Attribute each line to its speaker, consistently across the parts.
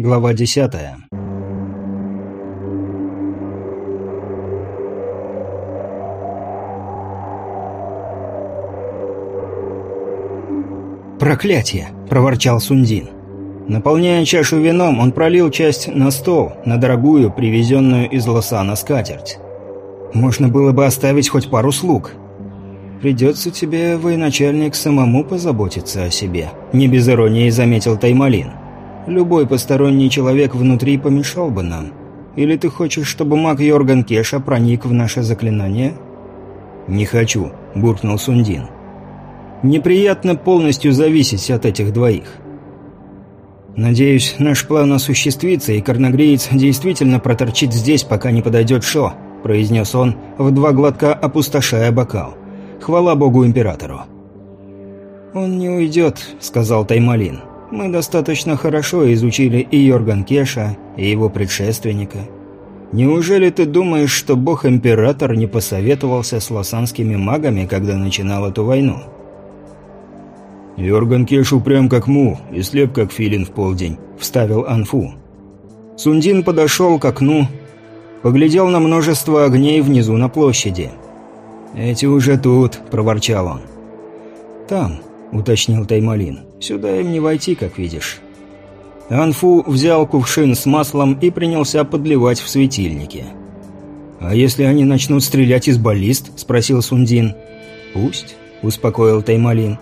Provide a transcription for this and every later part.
Speaker 1: Глава десятая. «Проклятие!» – проворчал Сундин. Наполняя чашу вином, он пролил часть на стол, на дорогую, привезенную из Лосана скатерть. «Можно было бы оставить хоть пару слуг». «Придется тебе, военачальник, самому позаботиться о себе», – не без иронии заметил Таймалин. «Любой посторонний человек внутри помешал бы нам. Или ты хочешь, чтобы маг Йорган Кеша проник в наше заклинание?» «Не хочу», – буркнул Сундин. «Неприятно полностью зависеть от этих двоих». «Надеюсь, наш план осуществится, и Корногреец действительно проторчит здесь, пока не подойдет Шо», – произнес он, в два глотка опустошая бокал. Хвала богу императору. «Он не уйдет», — сказал Таймалин. «Мы достаточно хорошо изучили и Йорган Кеша, и его предшественника. Неужели ты думаешь, что бог-император не посоветовался с лосанскими магами, когда начинал эту войну?»
Speaker 2: «Йорган Кеш упрям как му и слеп как филин в полдень», — вставил Анфу.
Speaker 1: Сундин подошел к окну, поглядел на множество огней внизу на площади — «Эти уже тут», — проворчал он. «Там», — уточнил Таймалин. «Сюда им не войти, как видишь». Анфу взял кувшин с маслом и принялся подливать в светильники. «А если они начнут стрелять из баллист?» – спросил Сундин. «Пусть», – успокоил Таймалин.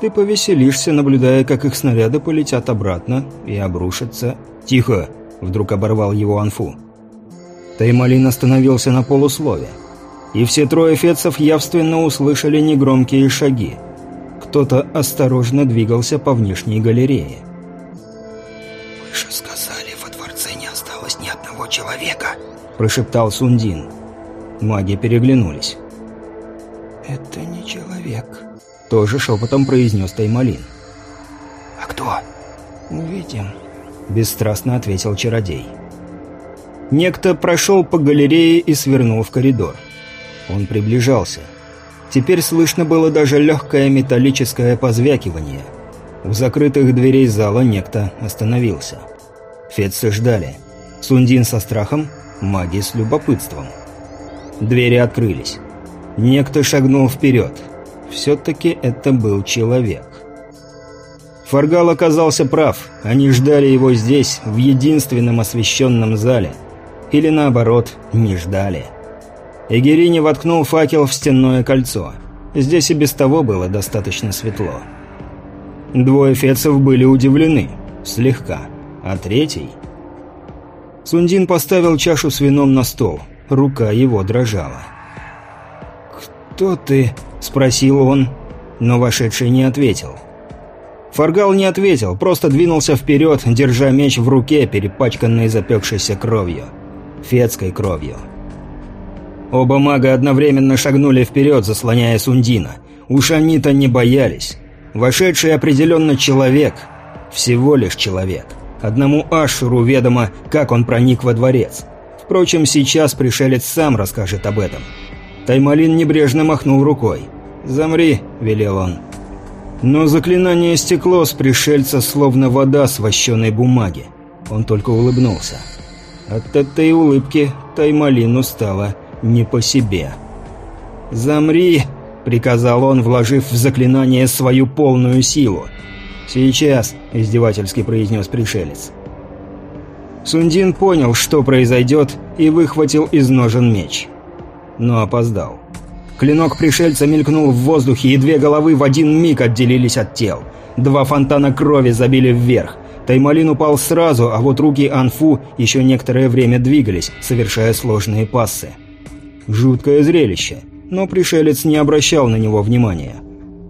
Speaker 1: «Ты повеселишься, наблюдая, как их снаряды полетят обратно и обрушатся». «Тихо!» – вдруг оборвал его Анфу. Таймалин остановился на полуслове и все трое фецов явственно услышали негромкие шаги. Кто-то осторожно двигался по внешней галерее.
Speaker 3: «Вы же сказали, во дворце не осталось ни одного человека», –
Speaker 1: прошептал Сундин. Маги переглянулись.
Speaker 3: «Это не человек», –
Speaker 1: тоже шепотом произнес Таймалин.
Speaker 3: «А кто?»
Speaker 1: «Увидим», – бесстрастно ответил чародей. Некто прошел по галерее и свернул в коридор. Он приближался. Теперь слышно было даже легкое металлическое позвякивание. У закрытых дверей зала некто остановился. Фетцы ждали. Сундин со страхом, маги с любопытством. Двери открылись. Некто шагнул вперед. Все-таки это был человек. Фаргал оказался прав. Они ждали его здесь, в единственном освещенном зале. Или наоборот, не ждали. Эгерини воткнул факел в стенное кольцо. Здесь и без того было достаточно светло. Двое фецев были удивлены. Слегка. А третий... Сундин поставил чашу с вином на стол. Рука его дрожала. «Кто ты?» – спросил он, но вошедший не ответил. Фаргал не ответил, просто двинулся вперед, держа меч в руке, перепачканный запекшейся кровью. Фетской кровью. Оба мага одновременно шагнули вперед, заслоняя Сундина. Уж они-то не боялись. Вошедший определенно человек. Всего лишь человек. Одному Ашуру ведомо, как он проник во дворец. Впрочем, сейчас пришелец сам расскажет об этом. Таймалин небрежно махнул рукой. «Замри», — велел он. Но заклинание стекло с пришельца, словно вода с вощеной бумаги. Он только улыбнулся. От этой улыбки Таймалину стало не по себе. «Замри!» — приказал он, вложив в заклинание свою полную силу. «Сейчас!» — издевательски произнес пришелец. Сундин понял, что произойдет, и выхватил из ножен меч. Но опоздал. Клинок пришельца мелькнул в воздухе, и две головы в один миг отделились от тел. Два фонтана крови забили вверх. Таймалин упал сразу, а вот руки Анфу еще некоторое время двигались, совершая сложные пассы. Жуткое зрелище, но пришелец не обращал на него внимания.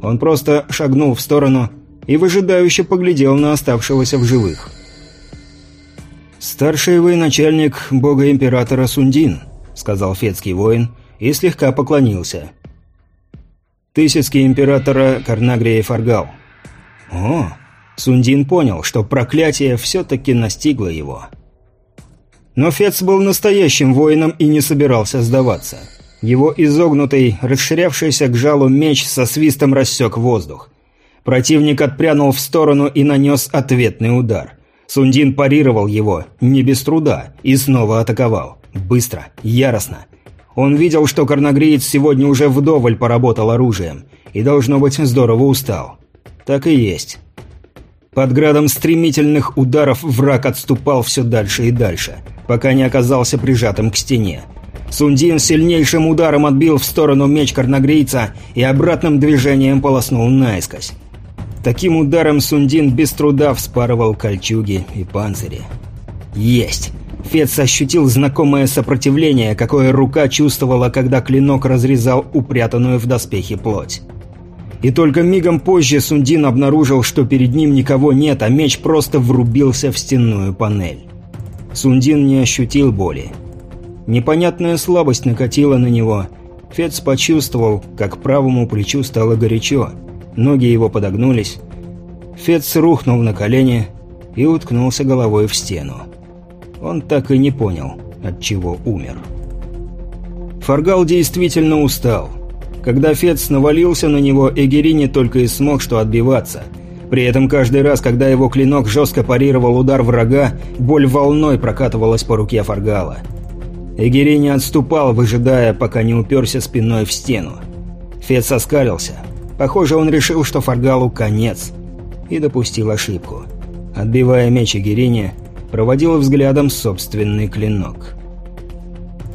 Speaker 1: Он просто шагнул в сторону и выжидающе поглядел на оставшегося в живых. «Старший военачальник бога-императора Сундин», — сказал фетский воин и слегка поклонился. «Тысяцкий императора Карнагрия Фаргал». «О!» Сундин понял, что проклятие все-таки настигло его. Но Фец был настоящим воином и не собирался сдаваться. Его изогнутый, расширявшийся к жалу меч со свистом рассек воздух. Противник отпрянул в сторону и нанес ответный удар. Сундин парировал его, не без труда, и снова атаковал. Быстро, яростно. Он видел, что корногреец сегодня уже вдоволь поработал оружием, и, должно быть, здорово устал. Так и есть. Под градом стремительных ударов враг отступал все дальше и дальше, пока не оказался прижатым к стене. Сундин сильнейшим ударом отбил в сторону меч корногрейца и обратным движением полоснул наискось. Таким ударом Сундин без труда вспарывал кольчуги и панцири. Есть! Фец ощутил знакомое сопротивление, какое рука чувствовала, когда клинок разрезал упрятанную в доспехи плоть. И только мигом позже Сундин обнаружил, что перед ним никого нет, а меч просто врубился в стенную панель. Сундин не ощутил боли. Непонятная слабость накатила на него. Фец почувствовал, как правому плечу стало горячо. Ноги его подогнулись. Фец рухнул на колени и уткнулся головой в стену. Он так и не понял, от чего умер. Фаргал действительно устал. Когда Фец навалился на него, Эгерини только и смог что отбиваться. При этом каждый раз, когда его клинок жестко парировал удар врага, боль волной прокатывалась по руке Фаргала. Эгерини отступал, выжидая, пока не уперся спиной в стену. Фец оскалился. Похоже, он решил, что Фаргалу конец. И допустил ошибку. Отбивая меч Эгерини, проводил взглядом собственный клинок.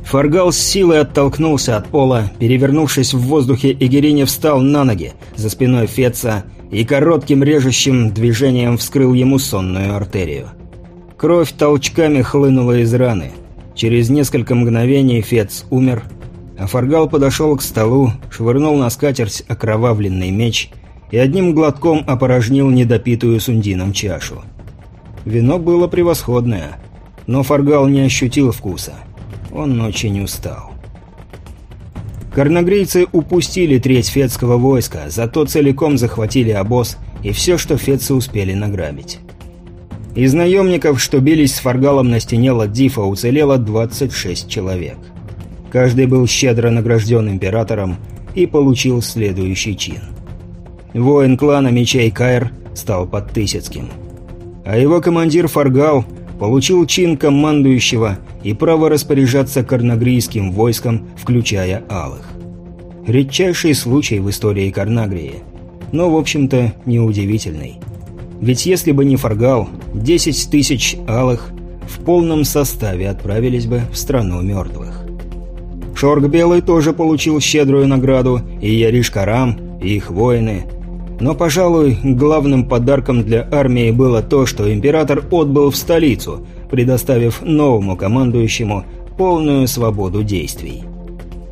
Speaker 1: Фаргал с силой оттолкнулся от пола, перевернувшись в воздухе, Игерини встал на ноги за спиной Феца и коротким режущим движением вскрыл ему сонную артерию. Кровь толчками хлынула из раны. Через несколько мгновений Фец умер, а Фаргал подошел к столу, швырнул на скатерть окровавленный меч и одним глотком опорожнил недопитую сундином чашу. Вино было превосходное, но Фаргал не ощутил вкуса – он очень устал. Карнагрийцы упустили треть фетского войска, зато целиком захватили обоз и все, что фетцы успели награбить. Из наемников, что бились с Фаргалом на стене Ладдифа, уцелело 26 человек. Каждый был щедро награжден императором и получил следующий чин. Воин клана Мечей Кайр стал подтысяцким. А его командир Фаргал получил чин командующего и право распоряжаться карнагрийским войском, включая алых. Редчайший случай в истории Карнагрии, но, в общем-то, неудивительный. Ведь если бы не Фаргал, 10 тысяч алых в полном составе отправились бы в страну мертвых. Шорг Белый тоже получил щедрую награду, и Яриш Карам, и их воины – но, пожалуй, главным подарком для армии было то, что император отбыл в столицу, предоставив новому командующему полную свободу действий.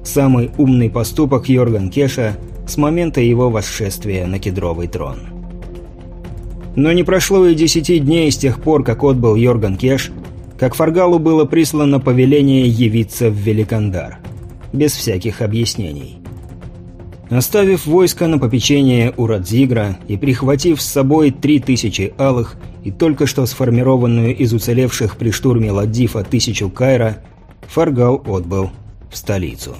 Speaker 1: Самый умный поступок Йорган Кеша с момента его восшествия на кедровый трон. Но не прошло и десяти дней с тех пор, как отбыл Йорган Кеш, как Фаргалу было прислано повеление явиться в Великандар. Без всяких объяснений. Оставив войско на попечение у Радзигра и прихватив с собой три тысячи алых и только что сформированную из уцелевших при штурме Ладдифа тысячу Кайра, Фаргал отбыл в столицу.